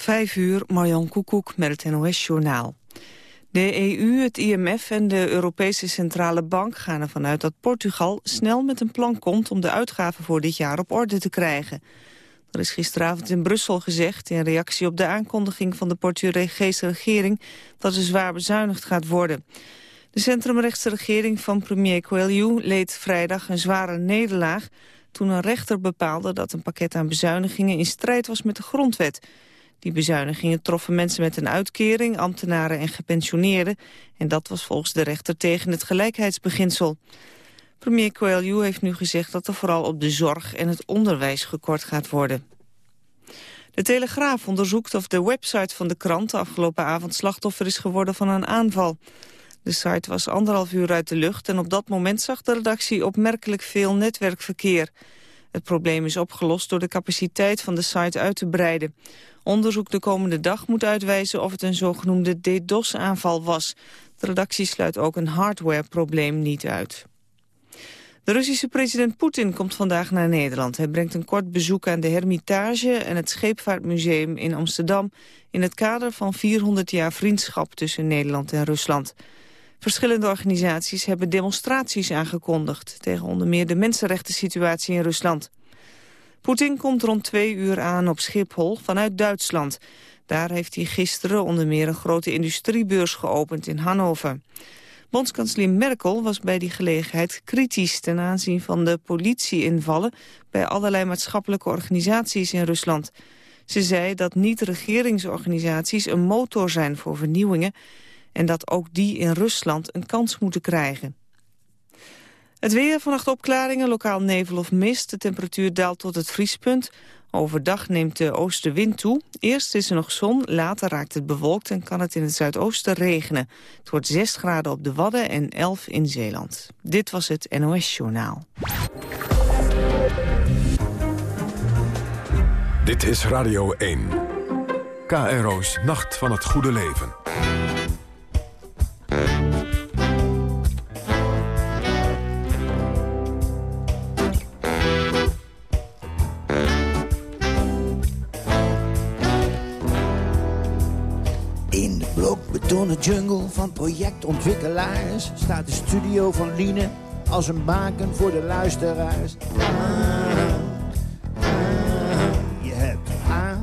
Vijf uur, Marjan Koekoek met het NOS-journaal. De EU, het IMF en de Europese Centrale Bank gaan ervan uit dat Portugal snel met een plan komt om de uitgaven voor dit jaar op orde te krijgen. Er is gisteravond in Brussel gezegd, in reactie op de aankondiging van de Portugese regering, dat er zwaar bezuinigd gaat worden. De centrumrechtse regering van premier Coelho leed vrijdag een zware nederlaag toen een rechter bepaalde dat een pakket aan bezuinigingen in strijd was met de grondwet. Die bezuinigingen troffen mensen met een uitkering, ambtenaren en gepensioneerden. En dat was volgens de rechter tegen het gelijkheidsbeginsel. Premier Coelho heeft nu gezegd dat er vooral op de zorg en het onderwijs gekort gaat worden. De Telegraaf onderzoekt of de website van de krant afgelopen avond slachtoffer is geworden van een aanval. De site was anderhalf uur uit de lucht en op dat moment zag de redactie opmerkelijk veel netwerkverkeer. Het probleem is opgelost door de capaciteit van de site uit te breiden. Onderzoek de komende dag moet uitwijzen of het een zogenoemde DDoS-aanval was. De redactie sluit ook een hardwareprobleem niet uit. De Russische president Poetin komt vandaag naar Nederland. Hij brengt een kort bezoek aan de Hermitage en het Scheepvaartmuseum in Amsterdam... in het kader van 400 jaar vriendschap tussen Nederland en Rusland. Verschillende organisaties hebben demonstraties aangekondigd... tegen onder meer de mensenrechten situatie in Rusland. Poetin komt rond twee uur aan op Schiphol vanuit Duitsland. Daar heeft hij gisteren onder meer een grote industriebeurs geopend in Hannover. Bondskanselier Merkel was bij die gelegenheid kritisch ten aanzien van de politieinvallen bij allerlei maatschappelijke organisaties in Rusland. Ze zei dat niet-regeringsorganisaties een motor zijn voor vernieuwingen en dat ook die in Rusland een kans moeten krijgen. Het weer, vannacht opklaringen, lokaal nevel of mist. De temperatuur daalt tot het vriespunt. Overdag neemt de oostenwind toe. Eerst is er nog zon, later raakt het bewolkt... en kan het in het zuidoosten regenen. Het wordt 6 graden op de Wadden en 11 in Zeeland. Dit was het NOS Journaal. Dit is Radio 1. KRO's Nacht van het Goede Leven. In de blokbetonnen jungle van projectontwikkelaars staat de studio van Liene als een baken voor de luisteraars. Ah, ah, je hebt A,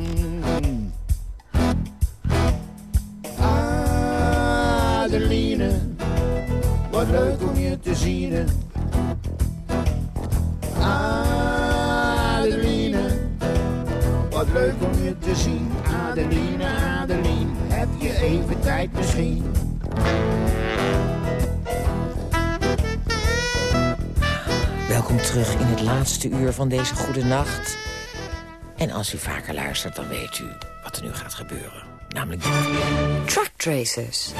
Adeline, wat leuk om je te zien. Adeline, wat leuk om je te zien. Adeline, Adeline, heb je even tijd misschien? Welkom terug in het laatste uur van deze goede nacht. En als u vaker luistert, dan weet u wat er nu gaat gebeuren. Namelijk Truck Tracers.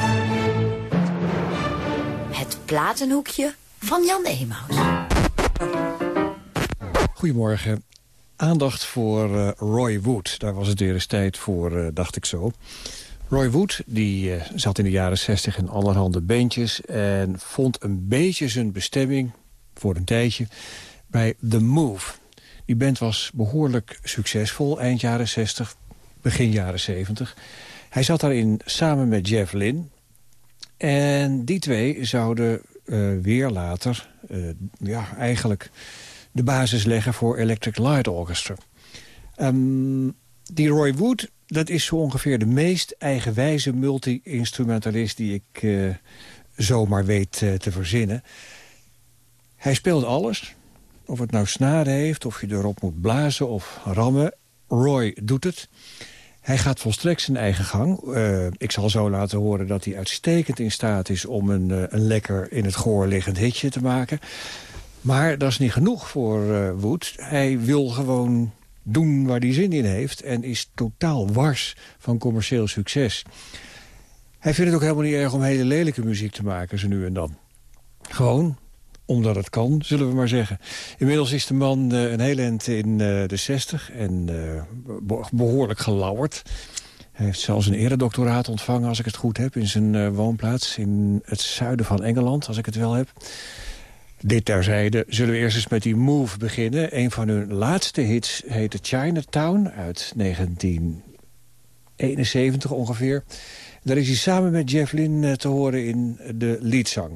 Platenhoekje van Jan Emaus. Goedemorgen. Aandacht voor eh, Roy Wood. Daar was het weer eens tijd voor, eh, dacht ik zo. Roy Wood die, eh, zat in de jaren 60 in allerhande bandjes... en vond een beetje zijn bestemming voor een tijdje bij The Move. Die band was behoorlijk succesvol eind jaren 60, begin jaren 70. Hij zat daarin samen met Jeff Lynne. En die twee zouden eh, weer later eh, ja, eigenlijk de basis leggen voor Electric Light Orchestra. Ehm, die Roy Wood, dat is zo ongeveer de meest eigenwijze multi-instrumentalist... die ik uh, zomaar weet te verzinnen. Hij speelt alles. Of het nou snaren heeft, of je erop moet blazen of rammen. Roy doet het. Hij gaat volstrekt zijn eigen gang. Uh, ik zal zo laten horen dat hij uitstekend in staat is... om een, uh, een lekker in het gehoor liggend hitje te maken. Maar dat is niet genoeg voor uh, Wood. Hij wil gewoon doen waar hij zin in heeft... en is totaal wars van commercieel succes. Hij vindt het ook helemaal niet erg om hele lelijke muziek te maken, zo nu en dan. Gewoon omdat het kan, zullen we maar zeggen. Inmiddels is de man uh, een hele eind in uh, de 60 en uh, behoorlijk gelauwerd. Hij heeft zelfs een eredoctoraat ontvangen, als ik het goed heb... in zijn woonplaats in het zuiden van Engeland, als ik het wel heb. Dit terzijde zullen we eerst eens met die Move beginnen. Een van hun laatste hits heette Chinatown uit 1971 ongeveer. Daar is hij samen met Jeff Lynne te horen in de liedzang.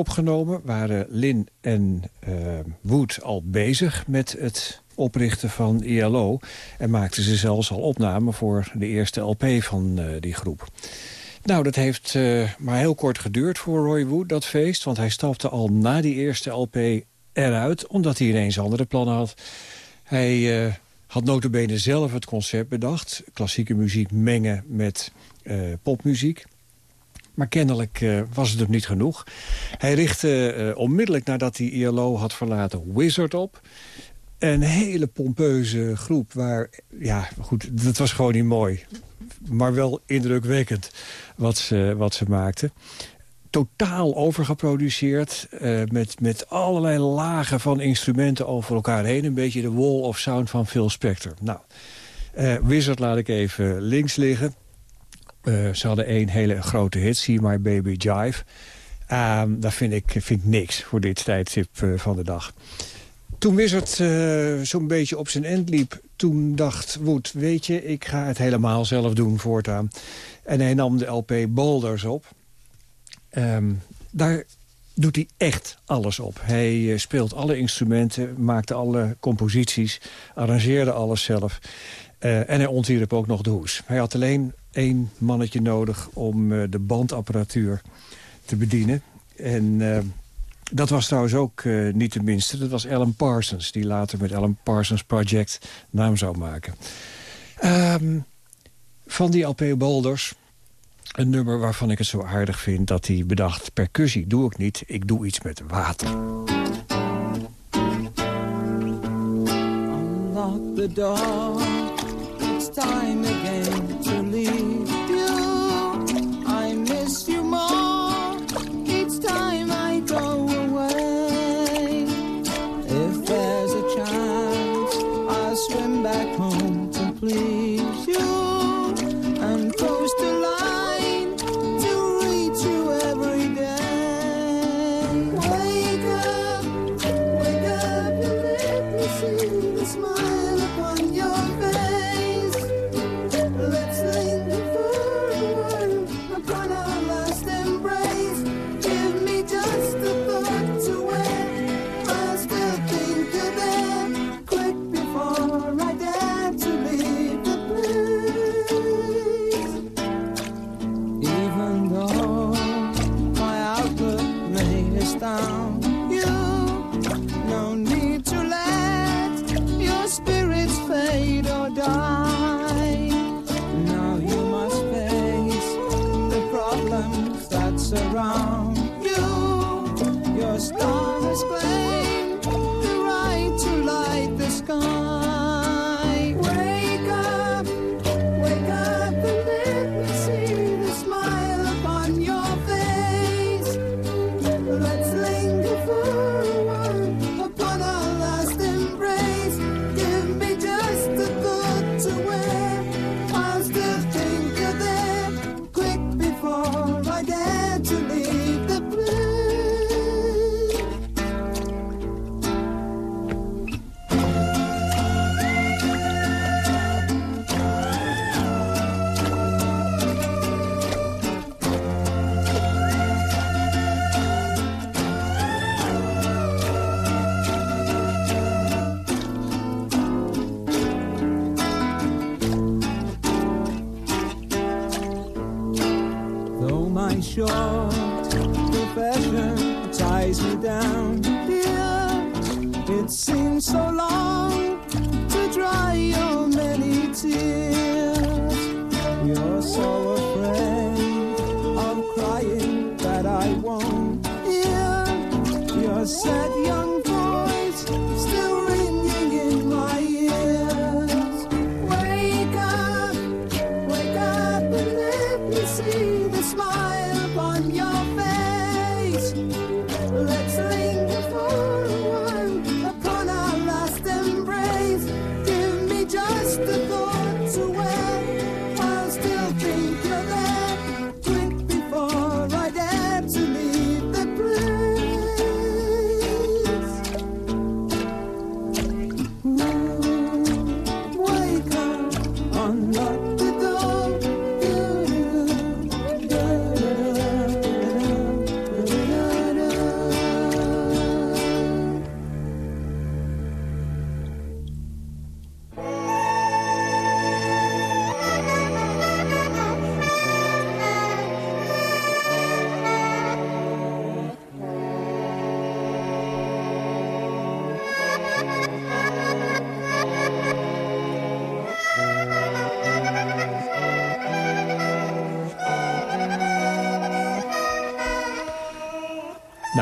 Opgenomen... waren Lin en uh, Wood al bezig met het oprichten van ILO... en maakten ze zelfs al opnamen voor de eerste LP van uh, die groep. Nou, dat heeft uh, maar heel kort geduurd voor Roy Wood, dat feest... want hij stapte al na die eerste LP eruit... omdat hij ineens andere plannen had. Hij uh, had notabene zelf het concept bedacht. Klassieke muziek mengen met popmuziek. Maar kennelijk uh, was het hem niet genoeg. Hij richtte uh, onmiddellijk nadat hij ILO had verlaten Wizard op. Een hele pompeuze groep waar, ja goed, dat was gewoon niet mooi. Maar wel indrukwekkend wat ze, wat ze maakten. Totaal overgeproduceerd, uh, met, met allerlei lagen van instrumenten over elkaar heen. Een beetje de wall of sound van Phil Spector. Nou, Wizard laat ik even links liggen. Uh, ze hadden één hele grote hit, See My Baby Jive. Uh, dat vind ik, vind ik niks voor dit tijdstip uh, van de dag. Toen Wizard uh, zo'n beetje op zijn end liep... toen dacht Wood, weet je, ik ga het helemaal zelf doen voortaan. En hij nam de LP Boulders op. Um, daar doet hij echt alles op. Hij speelt alle instrumenten, maakte alle composities, arrangeerde alles zelf. en hij ontwierp ook nog de hoes. Hij had alleen één mannetje nodig om de bandapparatuur te bedienen. En dat was trouwens ook niet de minste. Dat was Alan Parsons, die later met Alan Parsons Project naam zou maken. Ehm, van die LP Boulders een nummer waarvan ik het zo aardig vind dat hij bedacht... percussie doe ik niet, ik doe iets met water. Unlock the door, time again to leave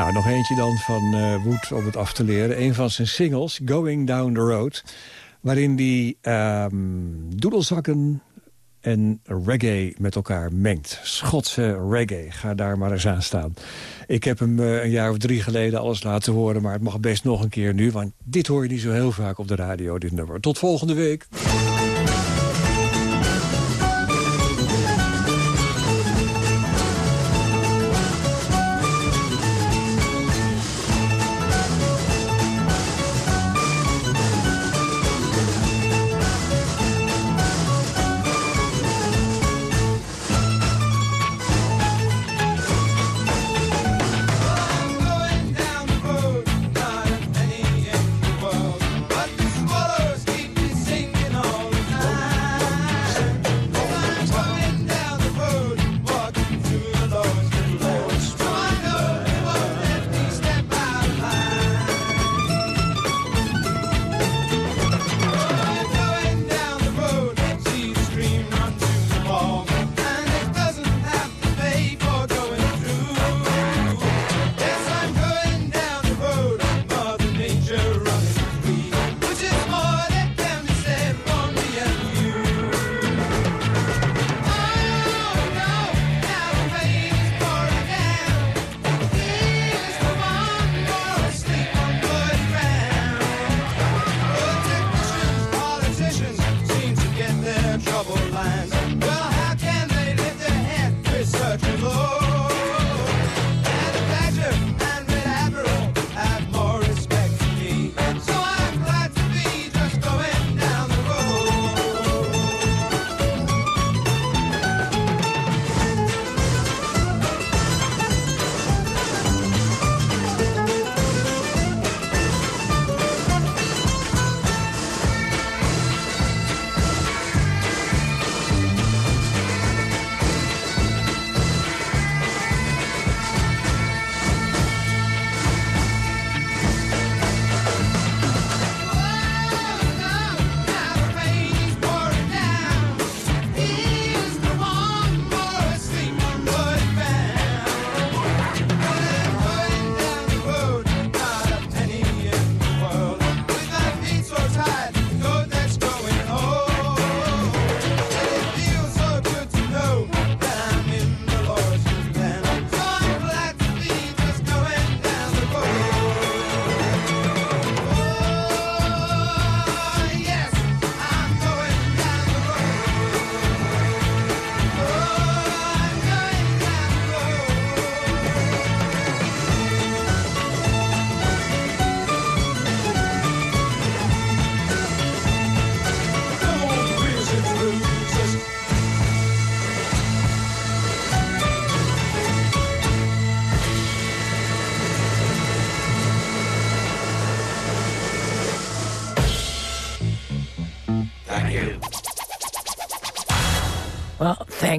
Nou, nog eentje dan van eh Wood om het af te leren. Een van zijn singles, Going Down the Road. Waarin hij ehm doedelzakken en reggae met elkaar mengt. Schotse reggae, ga daar maar eens aan staan. Ik heb hem eh, een jaar of drie geleden alles laten horen... maar het mag best nog een keer nu, want dit hoor je niet zo heel vaak op de radio, dit. Tot volgende week.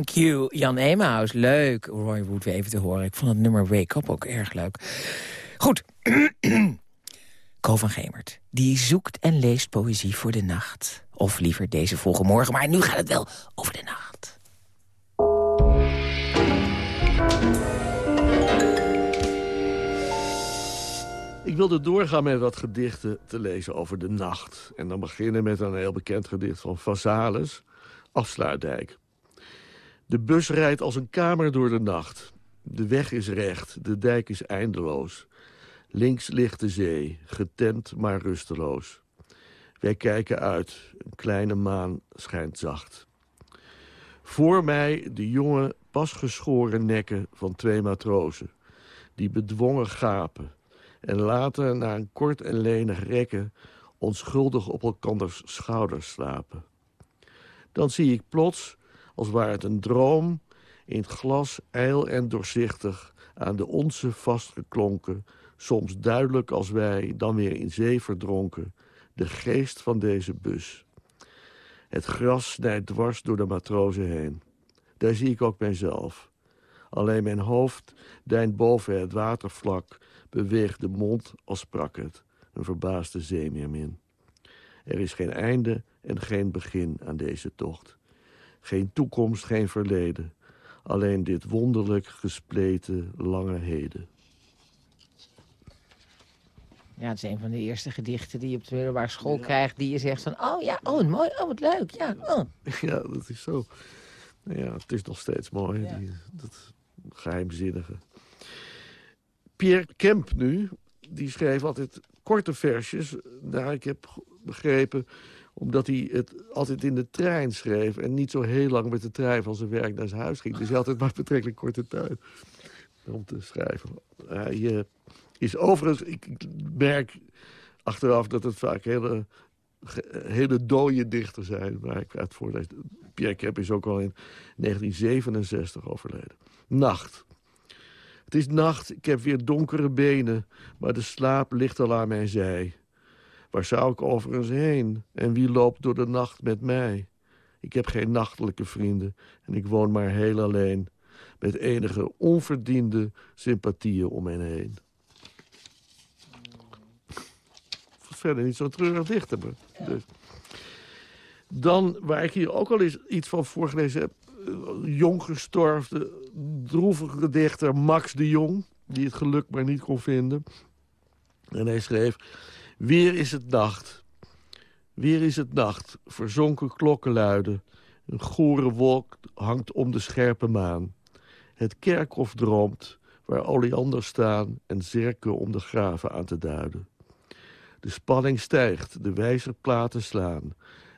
Thank you, Jan Emaus. Leuk, Roy Wood weer even te horen. Ik vond het nummer Wake Up ook erg leuk. Goed. Ko van Gemert, die zoekt en leest poëzie voor de nacht. Of liever deze volgende morgen, maar nu gaat het wel over de nacht. Ik wilde doorgaan met wat gedichten te lezen over de nacht. En dan beginnen met een heel bekend gedicht van Vazalis, Afsluitdijk. De bus rijdt als een kamer door de nacht. De weg is recht, de dijk is eindeloos. Links ligt de zee, getent maar rusteloos. Wij kijken uit, een kleine maan schijnt zacht. Voor mij de jonge, pasgeschoren nekken van twee matrozen... die bedwongen gapen en later na een kort en lenig rekken... onschuldig op elkanders schouders slapen. Dan zie ik plots, als waar het een droom... in glas ijl en doorzichtig aan de onze vastgeklonken... soms duidelijk als wij, dan weer in zee verdronken... de geest van deze bus. Het gras snijdt dwars door de matrozen heen. Daar zie ik ook mijzelf. Alleen mijn hoofd deint boven het watervlak beweegt de mond als sprak het, een verbaasde zeemeermin. Er is geen einde en geen begin aan deze tocht. Geen toekomst, geen verleden. Alleen dit wonderlijk gespleten lange heden. Ja, het is een van de eerste gedichten die je op de middelbare school krijgt... die je zegt van, oh ja, oh mooi, oh wat leuk, ja. Oh. Ja, dat is zo. Ja, het is nog steeds mooi, die, dat geheimzinnige. Pierre Kemp nu, die schreef altijd korte versjes. Nou, ik heb begrepen, omdat hij het altijd in de trein schreef... en niet zo heel lang met de trein van zijn werk naar zijn huis ging. Dus hij had altijd maar betrekkelijk korte tijd om te schrijven. Hij uh, is overigens, ik, merk achteraf dat het vaak hele, hele dode dichters zijn... waar ik uit voorlees. Pierre Kemp is ook al in 1967 overleden. Nacht. Het is nacht, ik heb weer donkere benen, maar de slaap ligt al aan mijn zij. Waar zou ik overigens heen en wie loopt door de nacht met mij? Ik heb geen nachtelijke vrienden en ik woon maar heel alleen... met enige onverdiende sympathieën om me heen. Verder niet zo treurig dichter. Dus. Dan, waar ik hier ook al eens iets van voorgelezen heb... Eh, jong gestorven, droevige dichter Max de Jong... die het geluk maar niet kon vinden. En hij schreef... Weer is het nacht. Weer is het nacht. Verzonken klokken luiden. Een gore wolk hangt om de scherpe maan. Het kerkhof droomt, waar oleanders staan... en zerken om de graven aan te duiden. De spanning stijgt, de wijzerplaten slaan.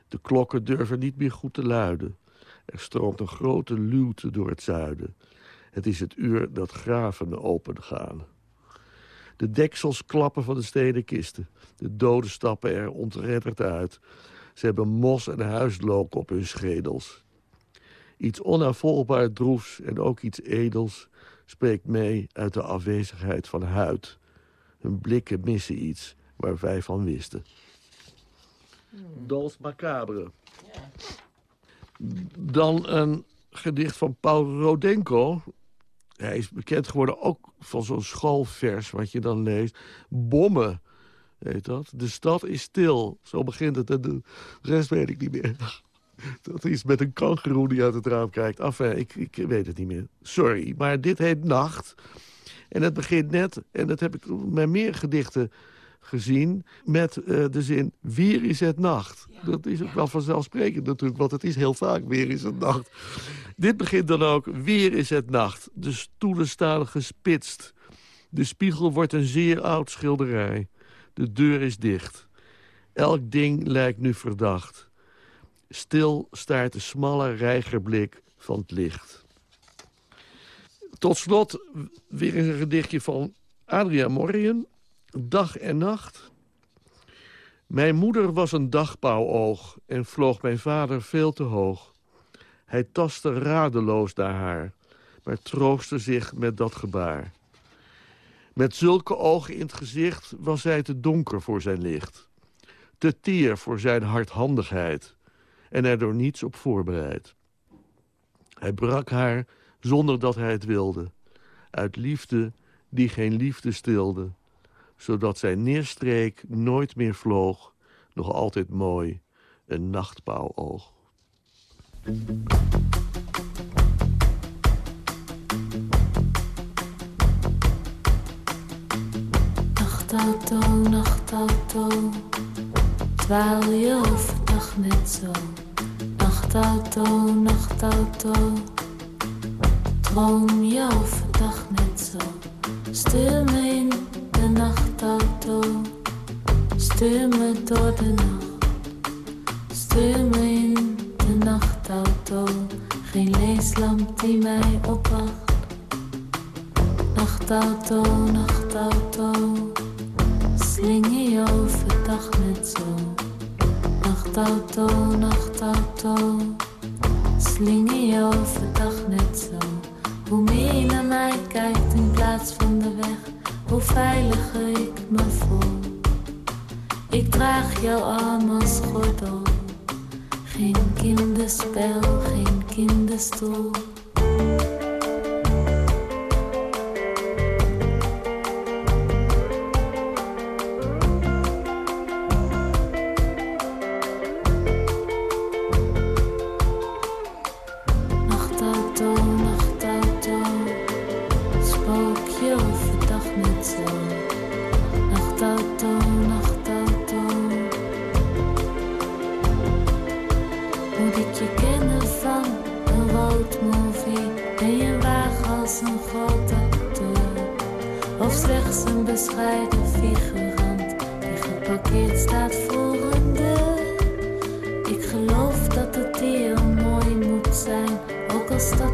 De klokken durven niet meer goed te luiden. Er stroomt een grote luwte door het zuiden. Het is het uur dat graven opengaan. De deksels klappen van de stenen kisten. De doden stappen er ontredderd uit. Ze hebben mos en huislook op hun schedels. Iets onafvolgbaar droefs en ook iets edels... spreekt mee uit de afwezigheid van huid. Hun blikken missen iets waar wij van wisten. Dols macabre. Dan een gedicht van Paul Rodenko. Hij is bekend geworden ook van zo'n schoolvers wat je dan leest. Bommen, heet dat. De stad is stil. Zo begint het en de rest weet ik niet meer. Dat is met een kangeroe die uit het raam kijkt. Enfin, ik, ik weet het niet meer. Sorry, maar dit heet Nacht. En het begint net, en dat heb ik met meer gedichten gezien met uh, de zin weer is het nacht. Dat is ook wel vanzelfsprekend natuurlijk, want het is heel vaak weer is het nacht. Dit begint dan ook, weer is het nacht. De stoelen staan gespitst. De spiegel wordt een zeer oud schilderij. De deur is dicht. Elk ding lijkt nu verdacht. Stil staart de smalle reigerblik van het licht. Tot slot weer een gedichtje van Adria Morien dag en nacht. Mijn moeder was een dagpauwoog en vloog mijn vader veel te hoog. Hij tastte radeloos naar haar, maar troostte zich met dat gebaar. Met zulke ogen in het gezicht was zij te donker voor zijn licht. Te teer voor zijn hardhandigheid en er door niets op voorbereid. Hij brak haar zonder dat hij het wilde. Uit liefde die geen liefde stilde. Zodat zij neerstreek nooit meer vloog. Nog altijd mooi, een nachtpauwoog. Nachtauto, nachtauto, dwaal je overdag net zo. Nachtauto, nachtauto, droom je overdag net zo. In de nachtauto, stuur me door de nacht. Stuur me in de nachtauto, geen leeslamp die mij opwacht. Nachtauto, nachtauto, slinger je overdag net zo. Nachtauto, nachtauto, slinger je overdag net zo. Hoe meer je naar mij kijkt in plaats van de weg, hoe veiliger ik me voel. Ik draag jouw arm als gordel, geen kinderspel, geen kinderstoel. Slechts een die geparkeerd staat voor een deur? Ik geloof dat het hier mooi moet zijn, ook al stap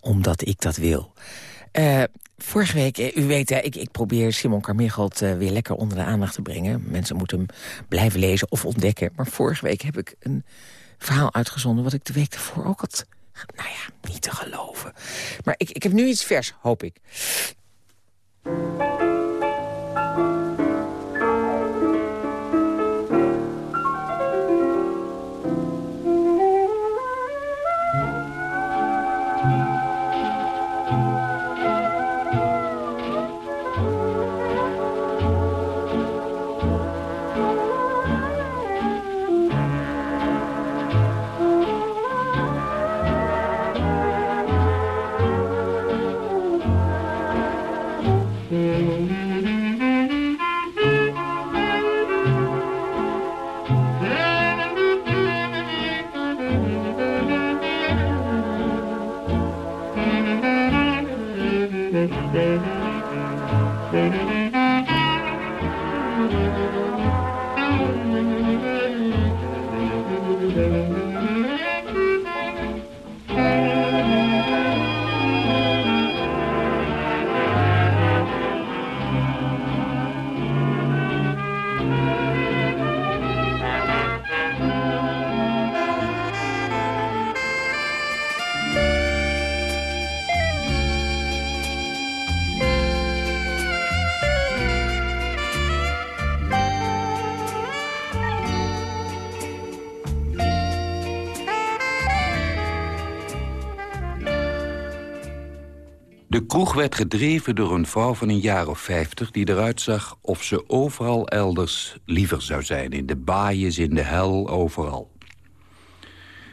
Omdat ik dat wil. Eh, vorige week, eh, u weet, ik, ik probeer Simon Carmichelt eh, weer lekker onder de aandacht te brengen. Mensen moeten hem blijven lezen of ontdekken. Maar vorige week heb ik een verhaal uitgezonden... wat ik de week ervoor ook had... Nou ja, niet te geloven. Maar ik, ik heb nu iets vers, hoop ik. Werd gedreven door een vrouw van een jaar of vijftig... die eruit zag of ze overal elders liever zou zijn. In de baaiers, in de hel, overal.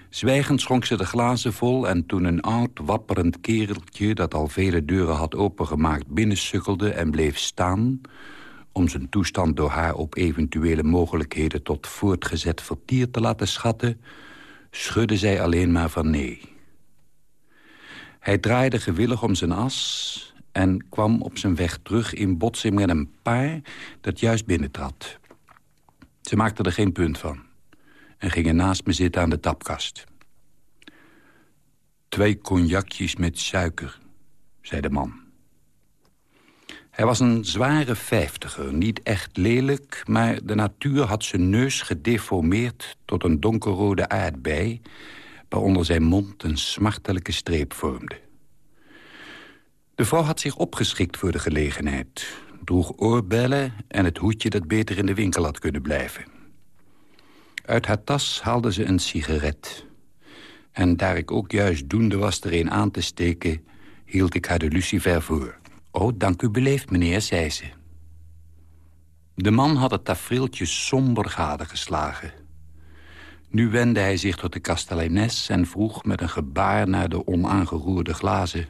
Zwijgend schonk ze de glazen vol en toen een oud, wapperend kereltje... dat al vele deuren had opengemaakt binnensukkelde en bleef staan... om zijn toestand door haar op eventuele mogelijkheden... tot voortgezet vertier te laten schatten... schudde zij alleen maar van nee. Hij draaide gewillig om zijn as en kwam op zijn weg terug in botsing met een paar dat juist binnentrad. Ze maakte er geen punt van en gingen naast me zitten aan de tapkast. Twee cognacjes met suiker, zei de man. Hij was een zware vijftiger, niet echt lelijk... maar de natuur had zijn neus gedeformeerd tot een donkerrode aardbei... waaronder zijn mond een smartelijke streep vormde. De vrouw had zich opgeschikt voor de gelegenheid. Droeg oorbellen en het hoedje dat beter in de winkel had kunnen blijven. Uit haar tas haalde ze een sigaret. En daar ik ook juist doende was er een aan te steken... hield ik haar de lucifer voor. Oh, dank u beleefd, meneer, zei ze. De man had het tafereeltje somber gadegeslagen. Nu wendde hij zich tot de kasteleines en vroeg met een gebaar naar de onaangeroerde glazen.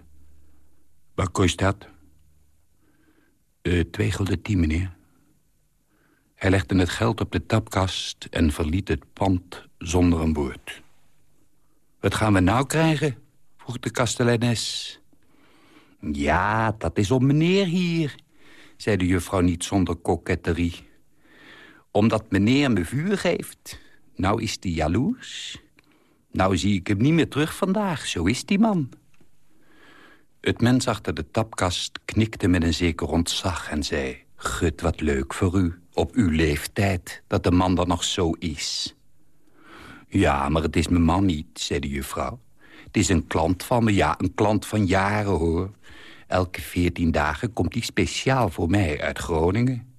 Wat kost dat? Uh, twee tien, meneer. Hij legde het geld op de tapkast en verliet het pand zonder een woord. Wat gaan we nou krijgen? vroeg de kasteleines. Ja, dat is om meneer hier, zei de juffrouw niet zonder koketterie. Omdat meneer me vuur geeft. Nou is die jaloers. Nou zie ik hem niet meer terug vandaag, zo is die man. Het mens achter de tapkast knikte met een zeker ontzag en zei... Gut, wat leuk voor u, op uw leeftijd, dat de man dan nog zo is. Ja, maar het is mijn man niet, zei de juffrouw. Het is een klant van me, ja, een klant van jaren, hoor. Elke veertien dagen komt hij speciaal voor mij uit Groningen.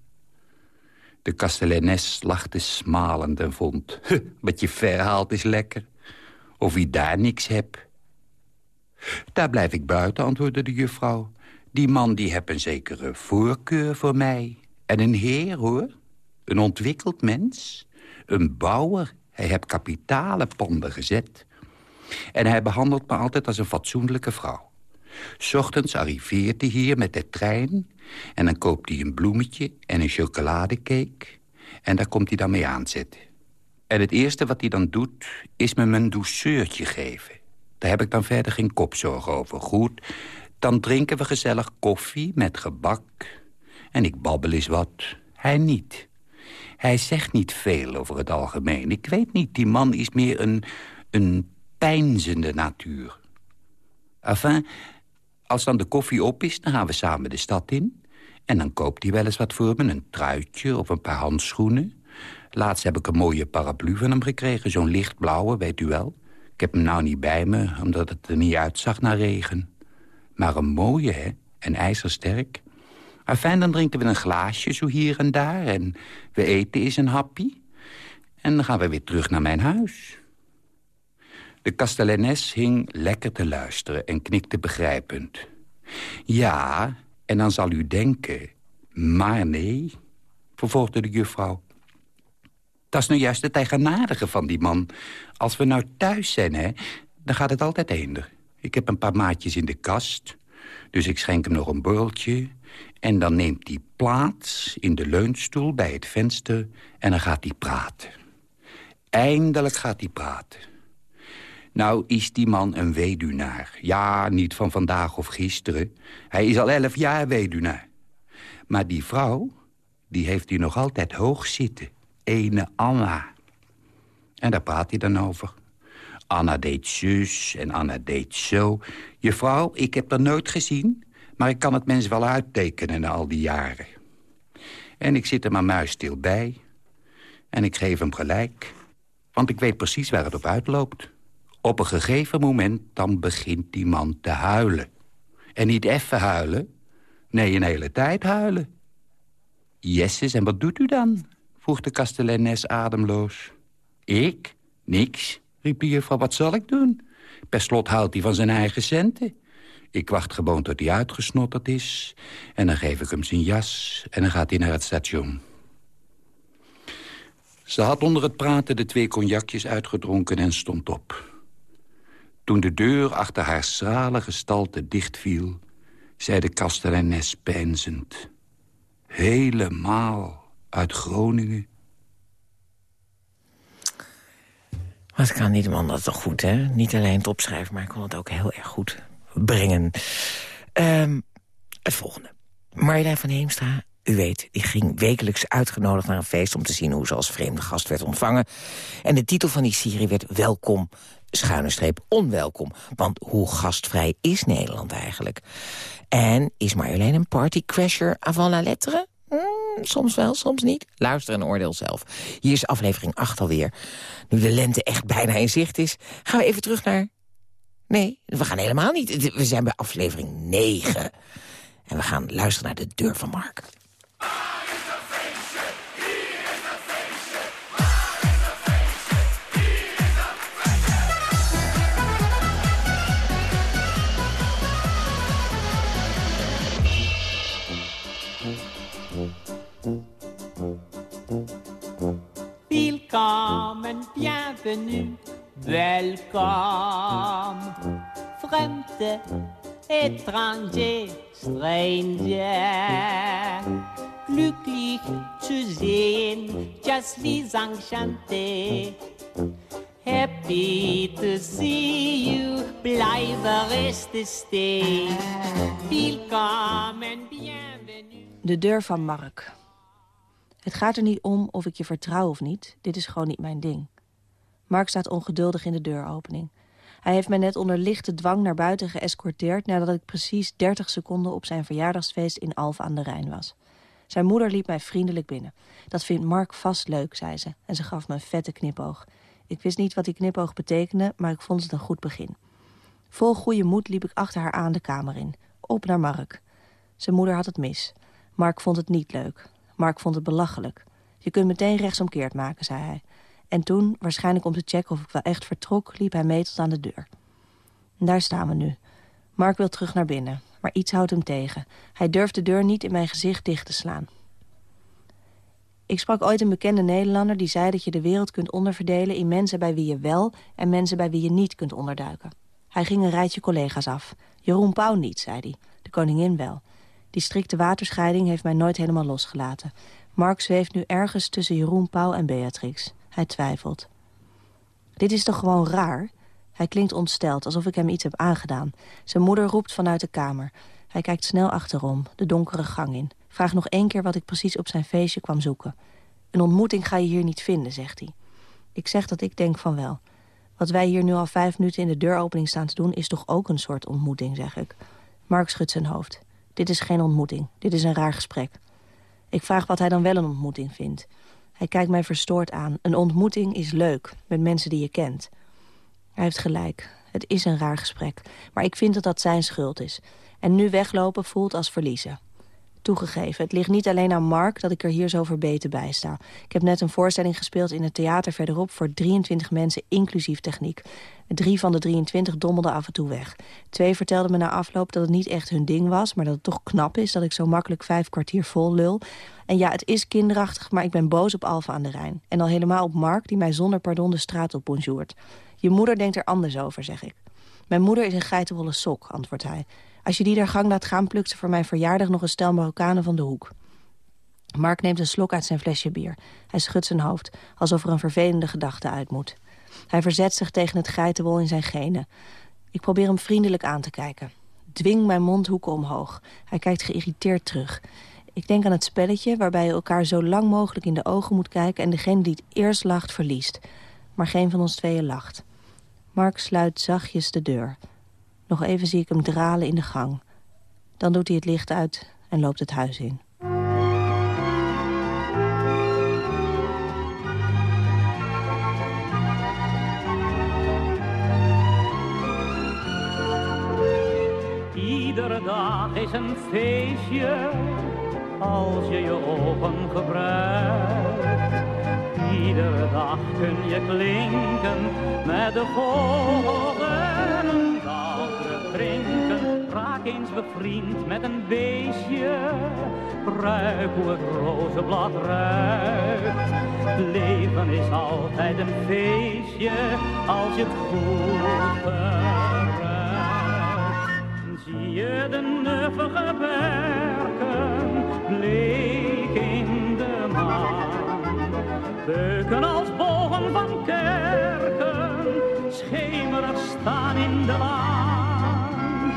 De kasteleines lachte smalend en vond... wat je verhaalt is lekker. Of wie daar niks hebt. Daar blijf ik buiten, antwoordde de juffrouw. Die man die heb een zekere voorkeur voor mij. En een heer, hoor. Een ontwikkeld mens. Een bouwer. Hij heeft kapitale panden gezet. En hij behandelt me altijd als een fatsoenlijke vrouw. Ochtends arriveert hij hier met de trein... en dan koopt hij een bloemetje en een chocoladecake... en daar komt hij dan mee aanzetten. En het eerste wat hij dan doet, is me mijn douceurtje geven. Daar heb ik dan verder geen kopzorg over. Goed, dan drinken we gezellig koffie met gebak. En ik babbel eens wat. Hij niet. Hij zegt niet veel over het algemeen. Ik weet niet, die man is meer een, een pijnzende natuur. Enfin, als dan de koffie op is, dan gaan we samen de stad in. En dan koopt hij wel eens wat voor me, een truitje of een paar handschoenen. Laatst heb ik een mooie paraplu van hem gekregen, zo'n lichtblauwe, weet u wel. Ik heb hem nou niet bij me, omdat het er niet uitzag naar regen. Maar een mooie, hè? En ijzersterk. Enfin, dan drinken we een glaasje zo hier en daar... en we eten eens een happy. En dan gaan we weer terug naar mijn huis. De kasteleines hing lekker te luisteren en knikte begrijpend. Ja, en dan zal u denken... maar nee, vervolgde de juffrouw. Dat is nou juist het eigenaardige van die man. Als we nou thuis zijn, hè, dan gaat het altijd eender. Ik heb een paar maatjes in de kast, dus ik schenk hem nog een borreltje... en dan neemt hij plaats in de leunstoel bij het venster... en dan gaat hij praten. Eindelijk gaat hij praten. Nou is die man een weduwnaar. Ja, niet van vandaag of gisteren. Hij is al elf jaar weduwnaar. Maar die vrouw, die heeft hij nog altijd hoog zitten ene Anna. En daar praat hij dan over. Anna deed zus en Anna deed zo. Juffrouw, ik heb dat nooit gezien... maar ik kan het mens wel uittekenen na al die jaren. En ik zit er maar muisstil bij. En ik geef hem gelijk. Want ik weet precies waar het op uitloopt. Op een gegeven moment dan begint die man te huilen. En niet even huilen. Nee, een hele tijd huilen. Jesses, en wat doet u dan? vroeg de kasteleines ademloos. Ik? Niks, riep de juffrouw, wat zal ik doen? Per slot houdt hij van zijn eigen centen. Ik wacht gewoon tot hij uitgesnotterd is. En dan geef ik hem zijn jas en dan gaat hij naar het station. Ze had onder het praten de twee cognacjes uitgedronken en stond op. Toen de deur achter haar schrale gestalte dichtviel... zei de kasteleines peinzend... Helemaal uit Groningen. Wat kan die man dat toch goed, hè? Niet alleen het opschrijven, maar hij kon het ook heel erg goed brengen. Um, het volgende. Marjolein van Heemstra, u weet, die ging wekelijks uitgenodigd naar een feest... om te zien hoe ze als vreemde gast werd ontvangen. En de titel van die serie werd Welkom, schuine streep onwelkom. Want hoe gastvrij is Nederland eigenlijk? En is Marjolein een partycrasher avant la lettre? Hmm, soms wel, soms niet. Luister en oordeel zelf. Hier is aflevering 8 alweer. Nu de lente echt bijna in zicht is, gaan we even terug naar... Nee, we gaan helemaal niet. We zijn bij aflevering 9. En we gaan luisteren naar de deur van Mark. Bienvenue, welkom. Fremde, étranger, stranger. Glücklich zu sehen, just vis enchanté. Happy to see you, blijven rusten stay. Willkommen, bienvenue. De deur van Mark. Het gaat er niet om of ik je vertrouw of niet. Dit is gewoon niet mijn ding. Mark staat ongeduldig in de deuropening. Hij heeft mij net onder lichte dwang naar buiten geëscorteerd... nadat ik precies 30 seconden op zijn verjaardagsfeest in Alphen aan de Rijn was. Zijn moeder liep mij vriendelijk binnen. Dat vindt Mark vast leuk, zei ze. En ze gaf me een vette knipoog. Ik wist niet wat die knipoog betekende, maar ik vond het een goed begin. Vol goede moed liep ik achter haar aan de kamer in. Op naar Mark. Zijn moeder had het mis. Mark vond het niet leuk. Mark vond het belachelijk. Je kunt meteen rechtsomkeerd maken, zei hij. En toen, waarschijnlijk om te checken of ik wel echt vertrok... liep hij mee tot aan de deur. En daar staan we nu. Mark wil terug naar binnen, maar iets houdt hem tegen. Hij durft de deur niet in mijn gezicht dicht te slaan. Ik sprak ooit een bekende Nederlander die zei dat je de wereld kunt onderverdelen... in mensen bij wie je wel en mensen bij wie je niet kunt onderduiken. Hij ging een rijtje collega's af. Jeroen Pauw niet, zei hij. De koningin wel. Die strikte waterscheiding heeft mij nooit helemaal losgelaten. Mark zweeft nu ergens tussen Jeroen Pauw en Beatrix. Hij twijfelt. Dit is toch gewoon raar? Hij klinkt ontsteld, alsof ik hem iets heb aangedaan. Zijn moeder roept vanuit de kamer. Hij kijkt snel achterom, de donkere gang in. Vraagt nog één keer wat ik precies op zijn feestje kwam zoeken. Een ontmoeting ga je hier niet vinden, zegt hij. Ik zeg dat ik denk van wel. Wat wij hier nu al vijf minuten in de deuropening staan te doen... is toch ook een soort ontmoeting, zeg ik. Mark schudt zijn hoofd. Dit is geen ontmoeting. Dit is een raar gesprek. Ik vraag wat hij dan wel een ontmoeting vindt. Hij kijkt mij verstoord aan. Een ontmoeting is leuk, met mensen die je kent. Hij heeft gelijk. Het is een raar gesprek. Maar ik vind dat dat zijn schuld is. En nu weglopen voelt als verliezen. Toegegeven, het ligt niet alleen aan Mark dat ik er hier zo verbeten bij sta. Ik heb net een voorstelling gespeeld in het theater verderop... voor 23 mensen, inclusief techniek. Drie van de 23 dommelden af en toe weg. Twee vertelden me na afloop dat het niet echt hun ding was... maar dat het toch knap is dat ik zo makkelijk vijf kwartier vol lul. En ja, het is kinderachtig, maar ik ben boos op Alfa aan de Rijn. En al helemaal op Mark, die mij zonder pardon de straat op bonjourt. Je moeder denkt er anders over, zeg ik. Mijn moeder is een geitenwolle sok, antwoordt hij. Als je die daar gang laat gaan, plukt ze voor mijn verjaardag nog een stel Marokkanen van de hoek. Mark neemt een slok uit zijn flesje bier. Hij schudt zijn hoofd, alsof er een vervelende gedachte uit moet. Hij verzet zich tegen het geitenwol in zijn genen. Ik probeer hem vriendelijk aan te kijken. Dwing mijn mondhoeken omhoog. Hij kijkt geïrriteerd terug. Ik denk aan het spelletje waarbij je elkaar zo lang mogelijk in de ogen moet kijken... en degene die het eerst lacht verliest. Maar geen van ons tweeën lacht. Mark sluit zachtjes de deur. Nog even zie ik hem dralen in de gang. Dan doet hij het licht uit en loopt het huis in. Dag is een feestje als je je ogen gebruikt. Iedere dag kun je klinken met de vogels en een drinken. bevriend met een beestje. Ruik hoe het rozenblad ruikt. Leven is altijd een feestje als je het gebruikt. De nuffige berken, bleek in de maan. Beuken als bogen van kerken, schemerig staan in de laan.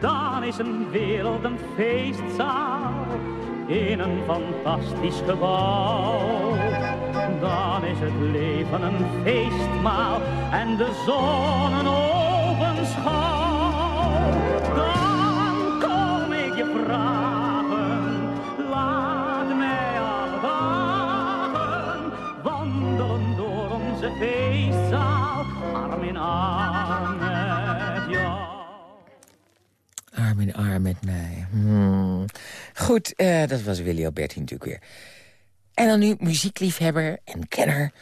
Dan is een wereld een feestzaal in een fantastisch gebouw. Dan is het leven een feestmaal en de zon een open schouw. Arm in arm met mij. Hmm. Goed, eh, dat was Willy Alberti natuurlijk weer. En dan nu muziekliefhebber en kenner.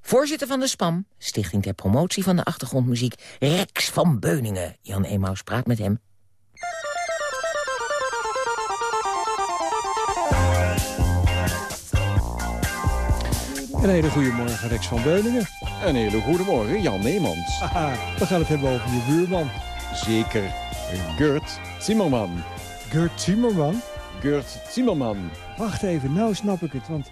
Voorzitter van de SPAM, Stichting ter Promotie van de Achtergrondmuziek... Rex van Beuningen. Jan Emaus praat met hem. Een hele goede morgen, Rex van Beuningen. Een hele goede morgen, Jan Neemans. We gaan het hebben over je buurman. Zeker, Gert Zimmerman. Gert Zimmerman? Gert Zimmerman. Wacht even, nou snap ik het. Want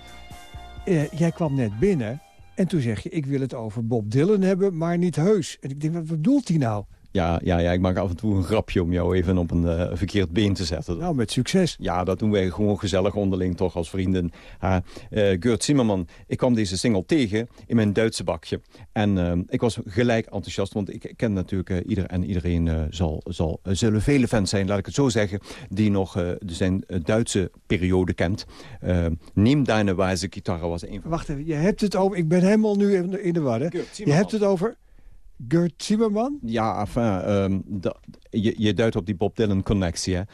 eh, jij kwam net binnen en toen zeg je... ik wil het over Bob Dylan hebben, maar niet heus. En ik denk, wat bedoelt hij nou? Ja, ja, ja, ik maak af en toe een grapje om jou even op een eh, verkeerd been te zetten. Nou, met succes. Ja, dat doen wij gewoon gezellig onderling toch als vrienden. Uh, Gert Zimmerman, ik kwam deze single tegen in mijn Duitse bakje. En eh, ik was gelijk enthousiast, want ik ken natuurlijk uh, ieder en iedereen uh, zal, zal, zullen vele fans zijn, laat ik het zo zeggen, die nog zijn Duitse periode kent. Neem deine wijze gitaar was een van... Wacht even, je hebt het over, ik ben helemaal nu in de war, hè? Je hebt het over... Gert Zimmerman? Ja, enfin, um, da, je, je duidt op die Bob Dylan-connectie. Uh,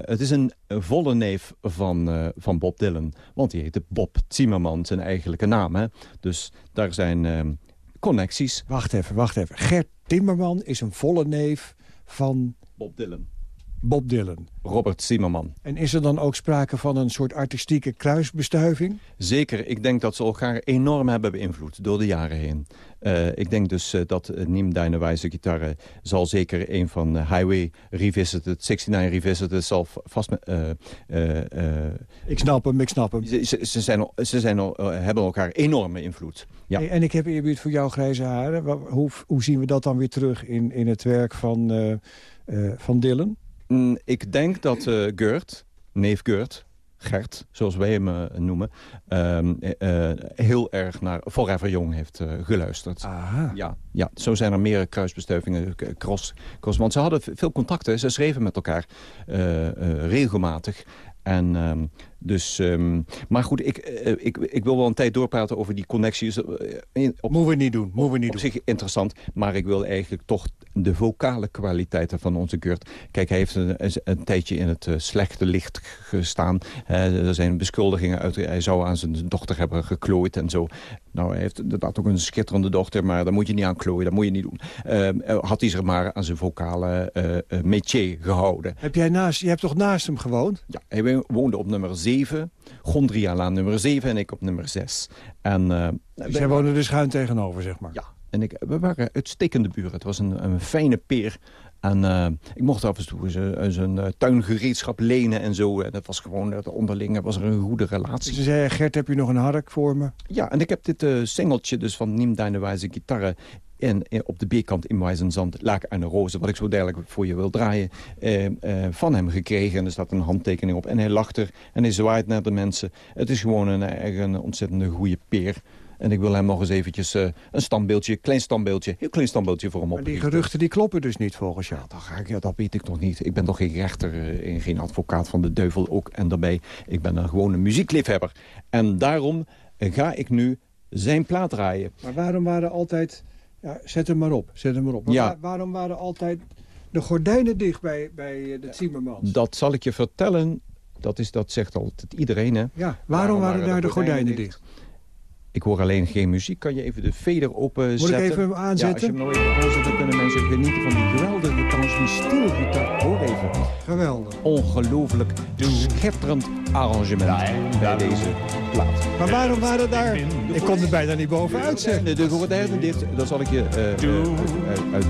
het is een volle neef van, uh, van Bob Dylan. Want die heette Bob Zimmerman, zijn eigenlijke naam. Hè? Dus daar zijn um, connecties. Wacht even, wacht even. Gert Timmerman is een volle neef van... Bob Dylan. Bob Dylan. Robert Zimmerman. En is er dan ook sprake van een soort artistieke kruisbestuiving? Zeker. Ik denk dat ze elkaar enorm hebben beïnvloed door de jaren heen. Uh, ik denk dus uh, dat uh, Niem Dijnewijze gitaar zal zeker een van Highway Revisited, 69 Revisited, zal vast... ik snap hem, ik snap hem. Ze, ze, zijn, ze zijn, hebben elkaar enorme invloed. Ja. Hey, en ik heb eerbied voor jouw grijze haren. Hoe, hoe zien we dat dan weer terug in, in het werk van, van Dylan? Mm, ik denk dat uh, Gert, neef Gert, Gert, zoals wij hem uh, noemen... Uh, uh, heel erg naar Forever Young heeft geluisterd. Aha. Ja, ja, zo zijn er meer kruisbestuivingen, cross, cross. Want ze hadden veel contacten, ze schreven met elkaar regelmatig. En um, dus, um, maar goed, ik, uh, ik, ik wil wel een tijd doorpraten over die connecties. Op, Moeten we niet doen. Moeten we niet op doen. zich interessant, maar ik wil eigenlijk toch de vocale kwaliteiten van onze Gert. Kijk, hij heeft een, een tijdje in het uh, slechte licht gestaan. er zijn beschuldigingen uit, hij zou aan zijn dochter hebben geklooid en zo. Nou, hij heeft inderdaad ook een schitterende dochter, maar daar moet je niet aan klooien, dat moet je niet doen. had hij zich maar aan zijn vocale métier gehouden. Heb jij naast, je hebt toch naast hem gewoond? Ja, hij woonde op nummer 7, Gondrialaan nummer 7 en ik op nummer 6. En, uh, dus jij woonde er schuin tegenover, zeg maar? Ja, en ik, we waren uitstekende buren. Het was een, een fijne peer. En uh, ik mocht af en toe zijn uh, tuingereedschap lenen en zo. En dat was gewoon, dat onderling was er een goede relatie. Ze zei, Gert, heb je nog een hark voor me? Ja, en ik heb dit uh, singeltje dus van Niem Deine Wijze Gitarre en, op de B-kant in Wijzenzand Laak en de Rozen, wat ik zo dadelijk voor je wil draaien, eh, eh, van hem gekregen. En er staat een handtekening op. En hij lacht er en hij zwaait naar de mensen. Het is gewoon een, een ontzettende goede peer. En ik wil hem nog eens eventjes uh, een standbeeldje, klein standbeeldje, heel klein standbeeldje voor hem op. Maar die geruchten die kloppen dus niet volgens jou? Ja, dat, ga ik, ja, dat weet ik nog niet. Ik ben toch geen rechter en geen advocaat van de duivel ook. En daarbij, ik ben een gewone muziekliefhebber. En daarom ga ik nu zijn plaat draaien. Maar waarom waren altijd... Ja, zet hem maar op, zet hem maar op. Maar ja. waar, waarom waren altijd de gordijnen dicht bij, bij de Zimmermans? Dat zal ik je vertellen. Dat, is, dat zegt altijd iedereen, hè? Ja, waarom, waarom waren, waren daar de gordijnen, gordijnen dicht? dicht? Ik hoor alleen geen muziek. Kan je even de veder openzetten? Moet ik even aanzetten? Ja, als je hem nou even aanzet, dan kunnen mensen genieten van die geweldige kans. Die stilgitaar. Hoor even. Geweldig. Ongelooflijk schitterend arrangement bij deze plaat. Maar waarom waren daar... Ik kon er bijna niet bovenuit zeggen. De gordijnen dicht, dat zal ik je uh, uit, uit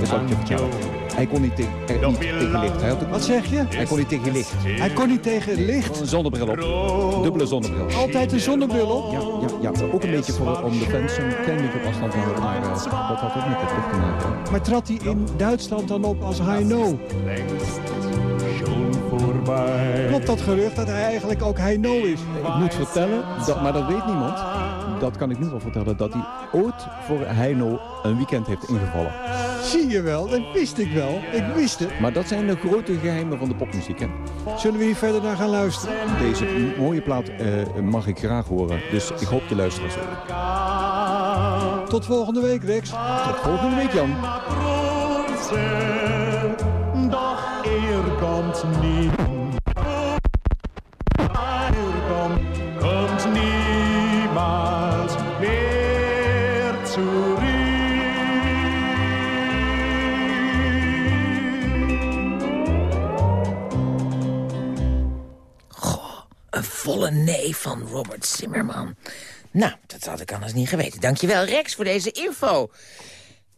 uh, zal ik je vertellen. Hij kon niet, te, niet tegen licht. Hij had Wat zeg je? Hij kon niet tegen licht. Hij kon niet tegen licht? Een zonnebril op. Dubbele zonnebril. Altijd een zonnebril op? Ja, ja, ja. Ook een beetje voor, om de fans een klein beetje op afstand te houden. Maar dat had ook niet het licht te maken. Maar trad hij in Duitsland dan op als High No? Klopt dat gerucht dat hij eigenlijk ook Heino is? Ik moet vertellen, dat, maar dat weet niemand. Dat kan ik nu wel vertellen, dat hij ooit voor Heino een weekend heeft ingevallen. Zie je wel, dat wist ik wel. Ik wist het. Maar dat zijn de grote geheimen van de popmuziek, hè? Zullen we hier verder naar gaan luisteren? Deze mooie plaat uh, mag ik graag horen, dus ik hoop de luisteraars ook. Tot volgende week, Rex. Tot volgende week, Jan. Doch er komt niet. Volle nee van Robert Zimmerman. Nou, dat had ik anders niet geweten. Dankjewel Rex voor deze info.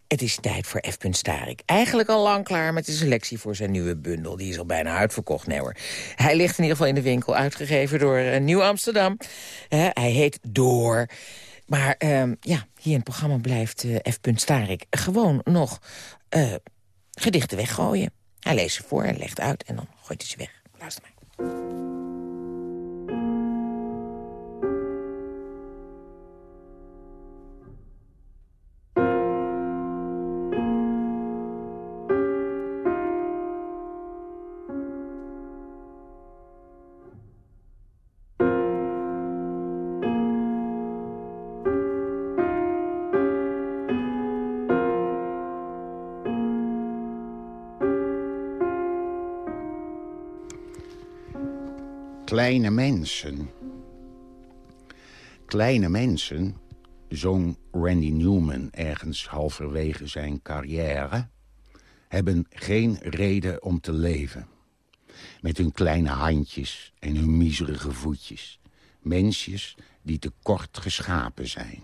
Het is tijd voor F. Starik. Eigenlijk al lang klaar met de selectie voor zijn nieuwe bundel. Die is al bijna uitverkocht, nee hoor. Hij ligt in ieder geval in de winkel, uitgegeven door uh, Nieuw Amsterdam. Hij heet Door. Maar uh, ja, hier in het programma blijft uh, F. Starik gewoon nog gedichten weggooien. Hij leest ze voor en legt uit en dan gooit hij ze weg. Luister maar. Kleine mensen. Kleine mensen, zong Randy Newman ergens halverwege zijn carrière... hebben geen reden om te leven. Met hun kleine handjes en hun miserige voetjes. Mensjes die te kort geschapen zijn.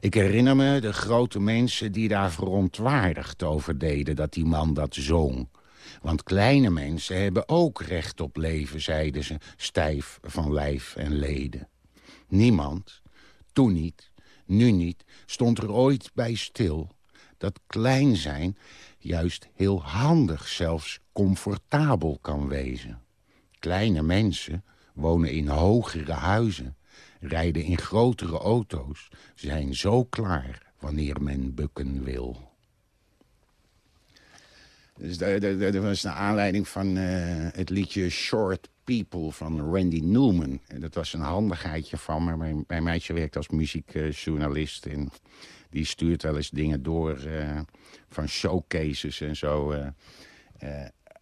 Ik herinner me de grote mensen die daar verontwaardigd over deden... dat die man dat zong... Want kleine mensen hebben ook recht op leven, zeiden ze, stijf van lijf en leden. Niemand, toen niet, nu niet, stond er ooit bij stil... dat klein zijn juist heel handig, zelfs comfortabel kan wezen. Kleine mensen wonen in hogere huizen, rijden in grotere auto's... zijn zo klaar wanneer men bukken wil. Dus dat was de aanleiding van uh, het liedje Short People van Randy Newman. En dat was een handigheidje van. Mijn, mijn meisje werkt als muziekjournalist. en die stuurt wel eens dingen door uh, van showcases en zo. Uh,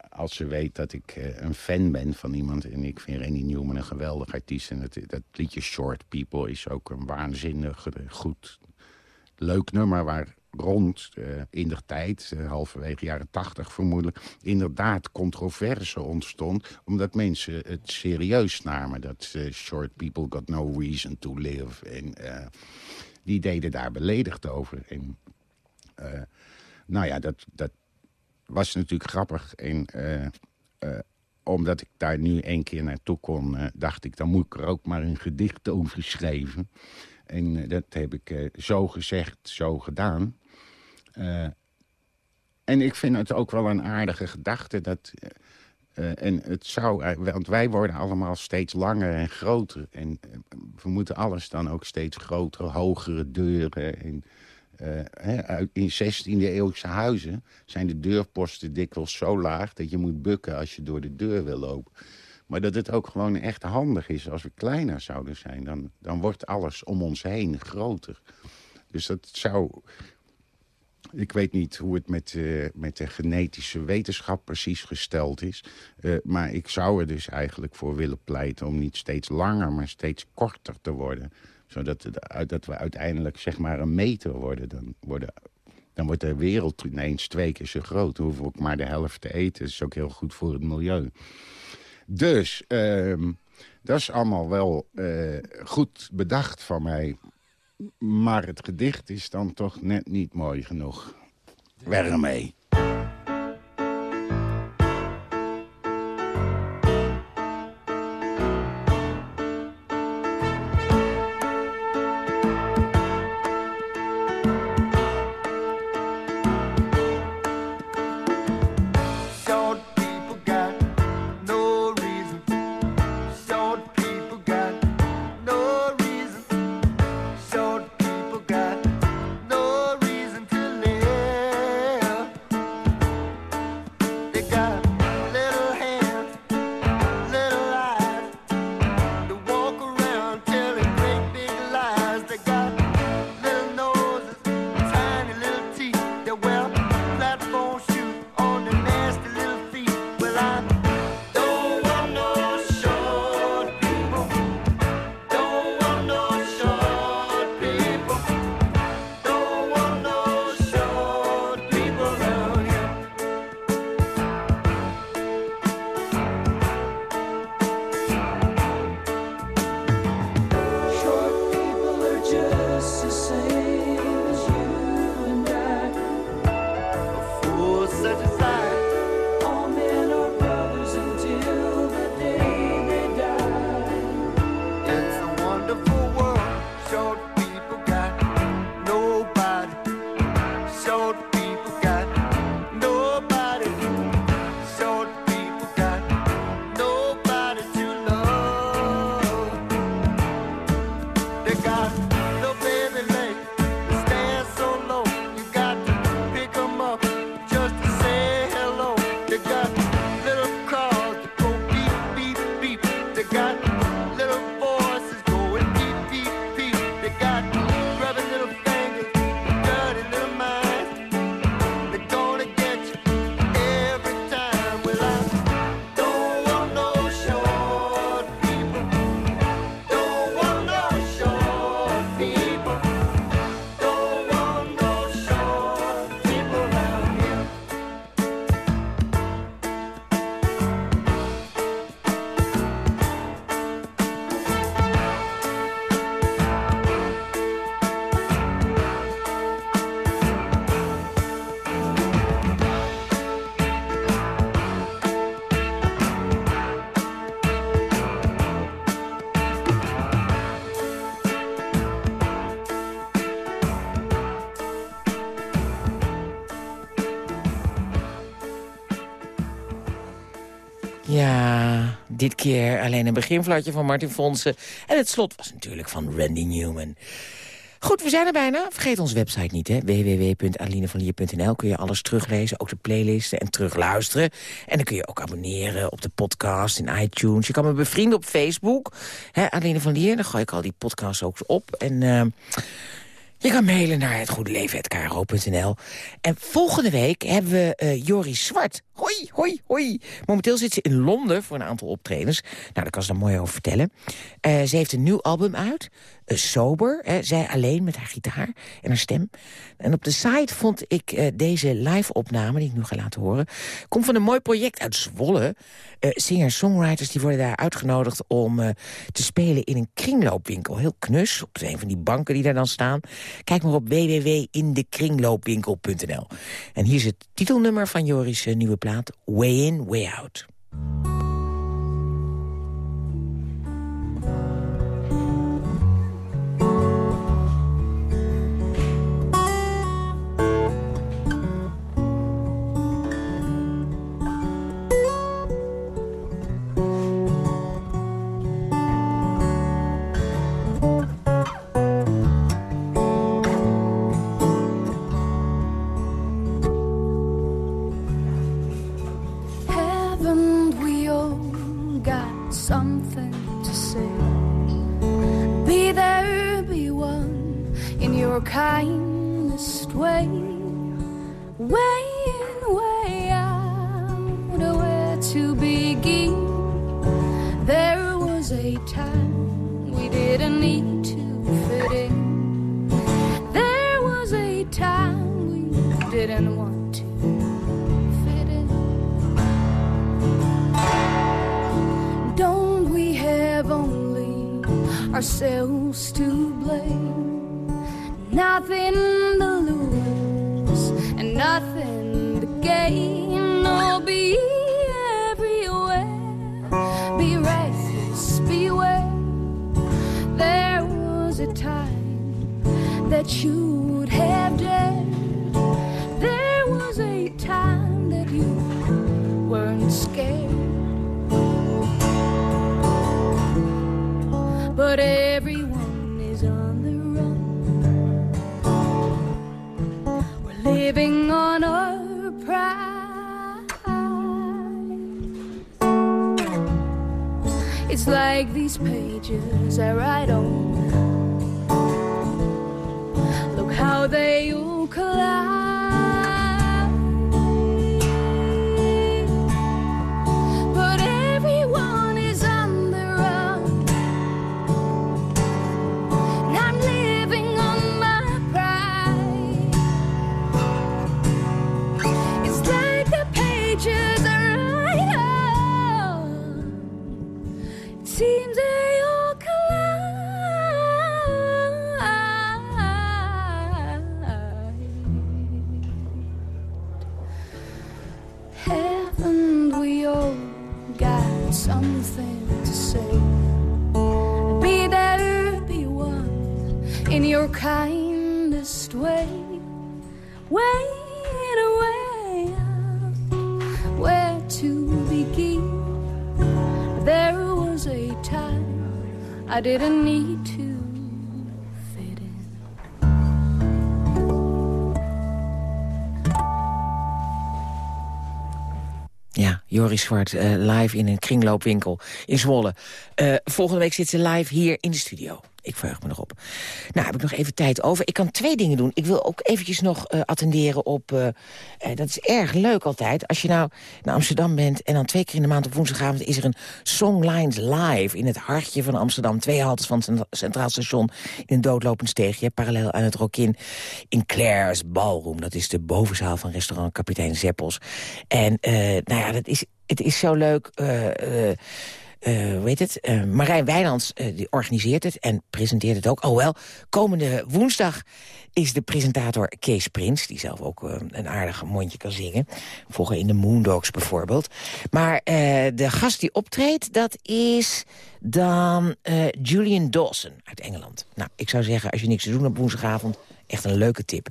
als ze weet dat ik een fan ben van iemand. En ik vind Randy Newman een geweldig artiest. En dat, dat liedje Short People is ook een waanzinnig goed, leuk nummer... waar rond uh, in de tijd, uh, halverwege jaren tachtig vermoedelijk... inderdaad controverse ontstond... omdat mensen het serieus namen. Dat uh, short people got no reason to live. En die deden daar beledigd over. En nou ja, dat, dat was natuurlijk grappig. En omdat ik daar nu één keer naartoe kon... dacht ik, dan moet ik er ook maar een gedicht over schrijven... En dat heb ik zo gezegd, zo gedaan. Uh, en ik vind het ook wel een aardige gedachte. Dat, uh, en het zou, want wij worden allemaal steeds langer en groter. En we moeten alles dan ook steeds grotere, hogere deuren. En, in 16e eeuwse huizen zijn de deurposten dikwijls zo laag... dat je moet bukken als je door de deur wil lopen. Maar dat het ook gewoon echt handig is als we kleiner zouden zijn. Dan, dan wordt alles om ons heen groter. Dus dat zou Ik weet niet hoe het met, uh, met de genetische wetenschap precies gesteld is. Uh, maar ik zou er dus eigenlijk voor willen pleiten... om niet steeds langer, maar steeds korter te worden. Zodat dat we uiteindelijk zeg maar een meter worden. Dan, worden, dan wordt de wereld ineens twee keer zo groot. Dan we ook maar de helft te eten. Dat is ook heel goed voor het milieu. Dus... Uh, dat is allemaal wel uh, goed bedacht van mij. Maar het gedicht is dan toch net niet mooi genoeg. Weg ermee. Dit keer alleen een beginfluitje van Martin Fonsen. En het slot was natuurlijk van Randy Newman. Goed, we zijn er bijna. Vergeet onze website niet, hè. www.alinevanlier.nl kun je alles teruglezen, ook de playlisten en terugluisteren. En dan kun je ook abonneren op de podcast in iTunes. Je kan me bevrienden op Facebook, hè, Aline van Lier. Dan gooi ik al die podcasts ook op. En... Uh, je kan mailen naar hetgoedeleven.kro.nl. En volgende week hebben we uh, Joris Zwart. Hoi, hoi, hoi. Momenteel zit ze in Londen voor een aantal optredens. Nou, daar kan ze dan mooi over vertellen. Uh, ze heeft een nieuw album uit. Uh, Sober. Zij alleen met haar gitaar en haar stem. En op de site vond ik deze live-opname, die ik nu ga laten horen... komt van een mooi project uit Zwolle. Singer-songwriters die worden daar uitgenodigd om te spelen in een kringloopwinkel. Heel knus, op een van die banken die daar dan staan. Kijk maar op www.indekringloopwinkel.nl. En hier is het titelnummer van Joris' nieuwe plaat Way In, Way Out. Your kindest way. way in, way out, where to begin. There was a time we didn't need to fit in. There was a time we didn't want to fit in. Don't we have only ourselves to blame? Nothing to lose and nothing to gain. Oh, be everywhere, be restless, beware. There was a time that you would have dared. It's like these pages I write on. Look how they all collide. Something to say? Be there, be one in your kindest way. Wait away where to begin. There was a time I didn't need Joris Zwart, eh, live in een kringloopwinkel in Zwolle. Eh, volgende week zit ze live hier in de studio. Ik verheug me erop. Nou, heb ik nog even tijd over. Ik kan twee dingen doen. Ik wil ook eventjes nog eh, attenderen op... eh, eh, dat is erg leuk altijd. Als je nou naar Amsterdam bent... en dan twee keer in de maand op woensdagavond... is er een Songlines Live in het hartje van Amsterdam. Twee haltes van het Centraal Station in een doodlopend steegje... parallel aan het Rokin in Claire's Ballroom. Dat is de bovenzaal van restaurant Kapitein Zeppels. En nou ja, dat is, het is zo leuk... eh, eh, het? Eh, Marijn Wijnands eh, die organiseert het en presenteert het ook. Alhoewel, komende woensdag is de presentator Kees Prins... die zelf ook een aardig mondje kan zingen. Volgen in de Moondogs bijvoorbeeld. Maar de gast die optreedt, dat is dan Julian Dawson uit Engeland. Nou, ik zou zeggen, als je niks te doen hebt woensdagavond... Echt een leuke tip.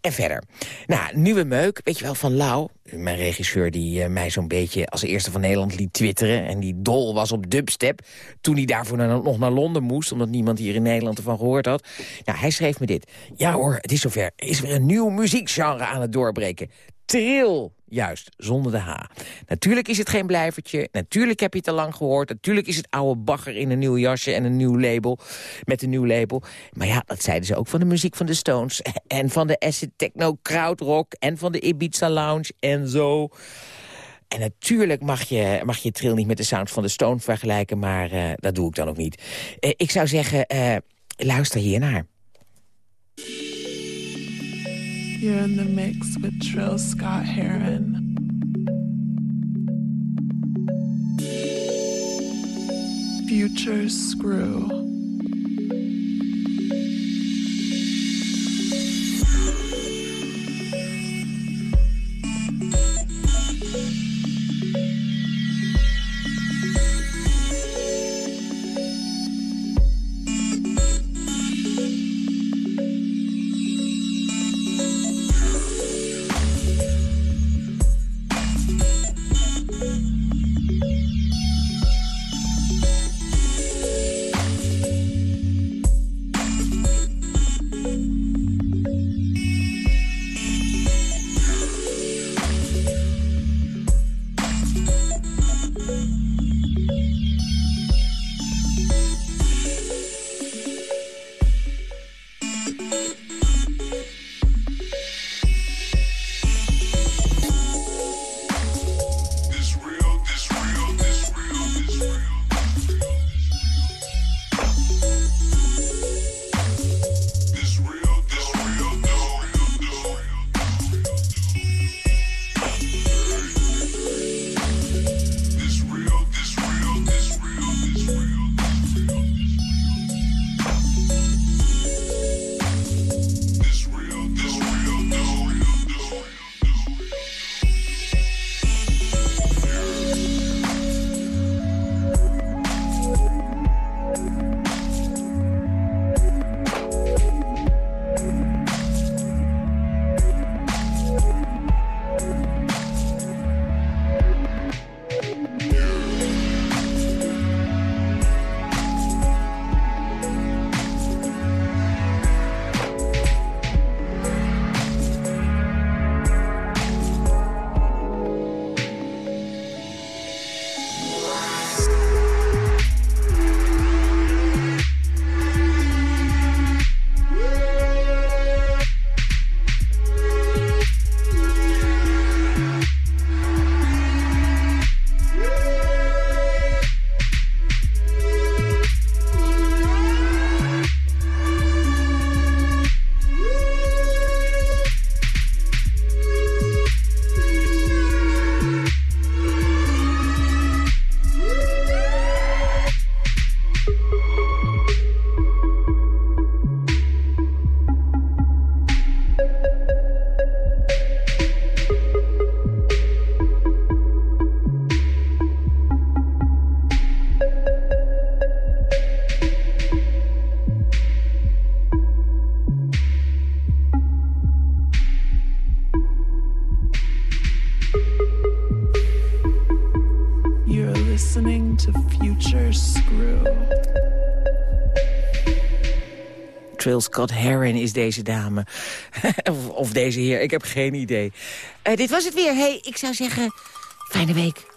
En verder. Nou, nieuwe meuk, weet je wel, van Lau. Mijn regisseur die eh, mij zo'n beetje als eerste van Nederland liet twitteren... en die dol was op dubstep. Toen hij daarvoor naar- nog naar Londen moest... omdat niemand hier in Nederland ervan gehoord had. Nou, hij schreef me dit. Ja hoor, het is zover. Er is weer een nieuw muziekgenre aan het doorbreken. Trill. Juist, zonder de H. Natuurlijk is het geen blijvertje. Natuurlijk heb je het al lang gehoord. Natuurlijk is het oude bagger in een nieuw jasje en een nieuw label. Met een nieuw label. Maar ja, dat zeiden ze ook van de muziek van de Stones. En van de acid techno krautrock. En van de Ibiza Lounge en zo. En natuurlijk mag je, mag je Trill niet met de sound van de Stone vergelijken. Maar eh, dat doe ik dan ook niet. Eh, ik zou zeggen, eh, luister hiernaar. You're in the mix with Trill Scott Heron. Future Screw. Scott Heron is deze dame. of, deze heer, ik heb geen idee. Uh, dit was het weer. hey, ik zou zeggen, fijne week.